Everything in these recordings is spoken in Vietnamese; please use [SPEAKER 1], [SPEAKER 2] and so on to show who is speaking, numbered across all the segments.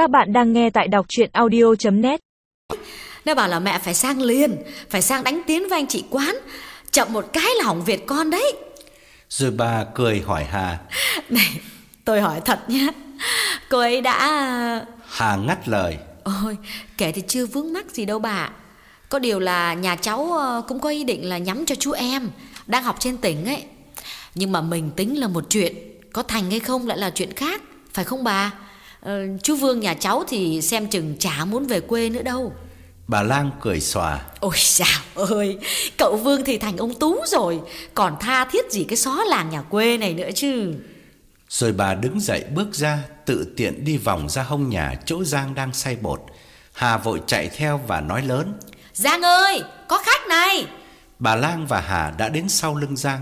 [SPEAKER 1] Các bạn đang nghe tại đọc chuyện audio.net
[SPEAKER 2] Nó bảo là mẹ phải sang liền Phải sang đánh tiếng với anh chị quán. Chậm một cái là hỏng Việt con đấy.
[SPEAKER 3] Rồi bà cười hỏi Hà.
[SPEAKER 2] Này tôi hỏi thật nhé. Cô ấy đã
[SPEAKER 3] Hà ngắt lời.
[SPEAKER 2] Ôi kể thì chưa vướng mắc gì đâu bà. Có điều là nhà cháu ờ, cũng có ý định là nhắm cho chú em Đang học trên tỉnh ấy. Nhưng mà mình tính là một chuyện Có thành hay không lại là chuyện khác Phải không bà ờ, Chú Vương nhà cháu thì xem chừng chả muốn về quê nữa đâu.
[SPEAKER 3] Bà Lang cười xòa.
[SPEAKER 2] Ôi sao ơi Cậu Vương thì thành ông Tú rồi Còn tha thiết gì cái xó làng nhà quê này nữa chứ?
[SPEAKER 3] Rồi bà đứng dậy bước ra Tự tiện đi vòng ra hông nhà Chỗ Giang đang xay bột. Hà vội chạy theo và nói lớn.
[SPEAKER 2] Giang ơi có khách này.
[SPEAKER 3] Bà Lang và Hà đã đến sau lưng Giang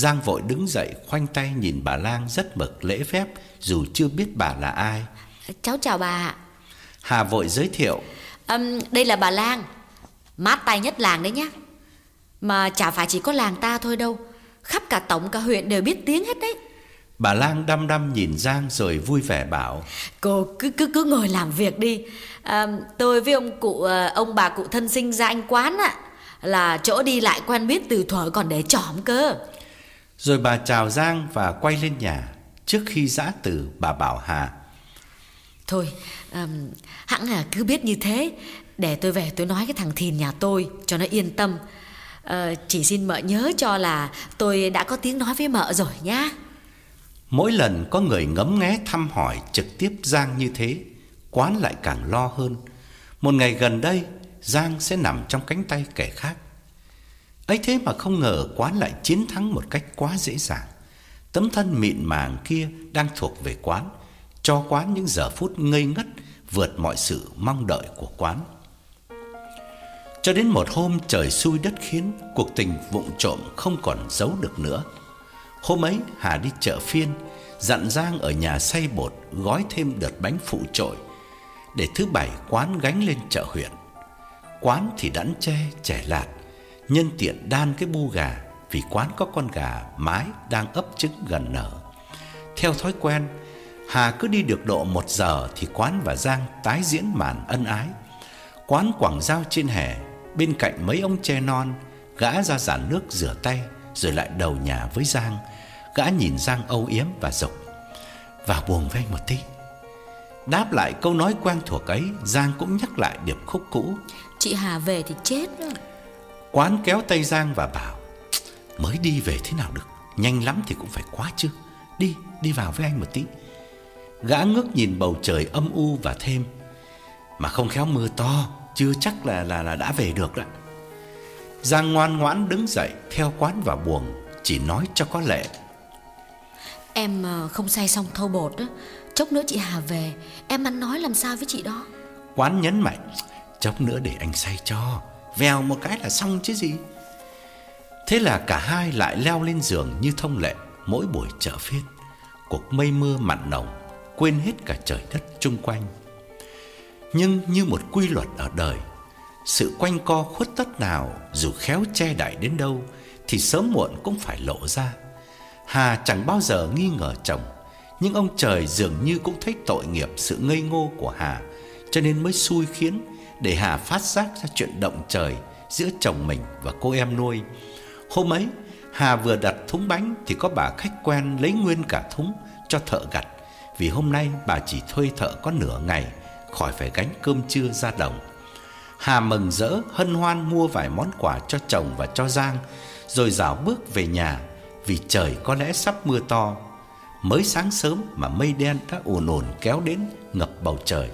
[SPEAKER 3] Giang vội đứng dậy khoanh tay nhìn bà Lang rất mực lễ phép Dù chưa biết bà là ai.
[SPEAKER 2] Cháu chào bà
[SPEAKER 3] Hà vội giới thiệu.
[SPEAKER 2] Ừm, Đây là bà Lang. Mát tay nhất làng đấy nhá. Mà chả phải chỉ có làng ta thôi đâu. Khắp cả tổng cả huyện đều biết tiếng hết đấy.
[SPEAKER 3] Bà Lang đăm đăm nhìn Giang rồi vui vẻ bảo.
[SPEAKER 2] Cô cứ cứ cứ ngồi làm việc đi. À, Tôi với ông cụ ờ, Ông bà cụ thân sinh ra anh quán ạ Là chỗ đi lại quen biết từ thuở còn để trỏm cơ
[SPEAKER 3] Rồi bà chào Giang và quay lên nhà Trước khi giã từ bà bảo Hà.
[SPEAKER 2] Thôi ừm, hẳn là cứ biết như thế. Để tôi về tôi nói cái thằng Thìn nhà tôi Cho nó yên tâm. Ờ, Chỉ xin mợ nhớ cho là Tôi đã có tiếng nói với mợ rồi nhá.
[SPEAKER 3] Mỗi lần có người ngấm nghé thăm hỏi trực tiếp Giang như thế Quán lại càng lo hơn. Một ngày gần đây Giang sẽ nằm trong cánh tay kẻ khác ấy thế mà không ngờ quán lại chiến thắng một cách quá dễ dàng. Tấm thân mịn màng kia đang thuộc về quán, Cho quán những giờ phút ngây ngất Vượt mọi sự mong đợi của quán. Cho đến một hôm trời xui đất khiến, Cuộc tình vụng trộm không còn giấu được nữa. Hôm ấy, Hà đi chợ phiên, Dặn Giang ở nhà xay bột Gói thêm đợt bánh phụ trội Để thứ bảy quán gánh lên chợ huyện. Quán thì đẵn tre trẻ lạt Nhân tiện đan cái bu gà Vì quán có con gà mái đang ấp trứng gần nở. Theo thói quen, Hà cứ đi được độ một giờ Thì quán và Giang tái diễn màn ân ái. Quán quảng giao trên hè, Bên cạnh mấy ông tre non, Gã ra giản nước rửa tay Rồi lại đầu nhà với Giang. Gã nhìn Giang âu yếm và dục Vào buồn với anh một tí. Đáp lại câu nói quen thuộc ấy, Giang cũng nhắc lại điệp khúc cũ.
[SPEAKER 2] Chị Hà về thì chết đó.
[SPEAKER 3] Quán kéo tay Giang và bảo Mới đi về thế nào được? Nhanh lắm thì cũng phải quá chứ. Đi, đi vào với anh một tí. Gã ngước nhìn bầu trời âm u và thêm Mà không khéo mưa to Chưa chắc là là, là đã về được đó Giang ngoan ngoãn đứng dậy Theo quán vào buồng Chỉ nói cho có lệ
[SPEAKER 2] Em ờ, không say xong thâu bột đó Chốc nữa chị Hà về Em ăn nói làm sao với chị đó?
[SPEAKER 3] Quán nhấn mạnh Chốc nữa để anh say cho Vèo một cái là xong chứ gì. Thế là cả hai lại leo lên giường như thông lệ Mỗi buổi chợ phiên. Cuộc mây mưa mặn nồng, Quên hết cả trời đất chung quanh. Nhưng như một quy luật ở đời, Sự quanh co khuất tất nào Dù khéo che đậy đến đâu Thì sớm muộn cũng phải lộ ra. Hà chẳng bao giờ nghi ngờ chồng, Nhưng ông trời dường như cũng thấy tội nghiệp sự ngây ngô của Hà, Cho nên mới xui khiến để Hà phát giác ra chuyện động trời Giữa chồng mình và cô em nuôi. Hôm ấy, Hà vừa đặt thúng bánh Thì có bà khách quen lấy nguyên cả thúng Cho thợ gặt. Vì hôm nay bà chỉ thuê thợ có nửa ngày, Khỏi phải gánh cơm trưa ra đồng. Hà mừng rỡ, hân hoan mua vài món quà cho chồng và cho Giang, Rồi dạo bước về nhà Vì trời có lẽ sắp mưa to. Mới sáng sớm mà mây đen đã ùn ùn kéo đến ngập bầu trời.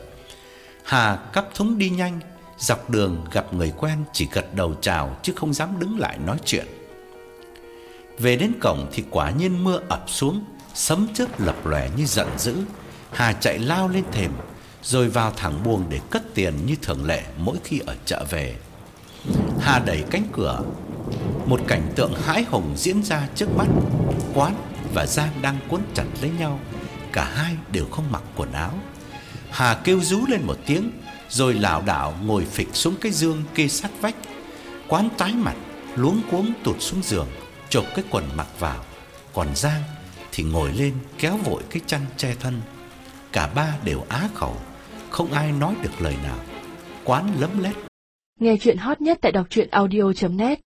[SPEAKER 3] Hà cắp thúng đi nhanh, Dọc đường gặp người quen chỉ gật đầu chào Chứ không dám đứng lại nói chuyện. Về đến cổng thì quả nhiên mưa ập xuống, Sấm chớp lập lòe như giận dữ. Hà chạy lao lên thềm, Rồi vào thẳng buồng để cất tiền như thường lệ Mỗi khi ở chợ về. Hà đẩy cánh cửa. Một cảnh tượng hãi hùng diễn ra trước mắt. Quán và Giang đang cuốn chặt lấy nhau, Cả hai đều không mặc quần áo. Hà kêu rú lên một tiếng, Rồi lảo đảo ngồi phịch xuống cái giường kê sát vách. Quán tái mặt, Luống cuống tụt xuống giường, Chộp cái quần mặc vào. Còn Giang thì ngồi lên kéo vội cái chăn che thân. Cả ba đều á khẩu, không ai nói được lời nào. Quán lấm lét.
[SPEAKER 1] Nghe chuyện hot nhất tại đọc truyện audio.net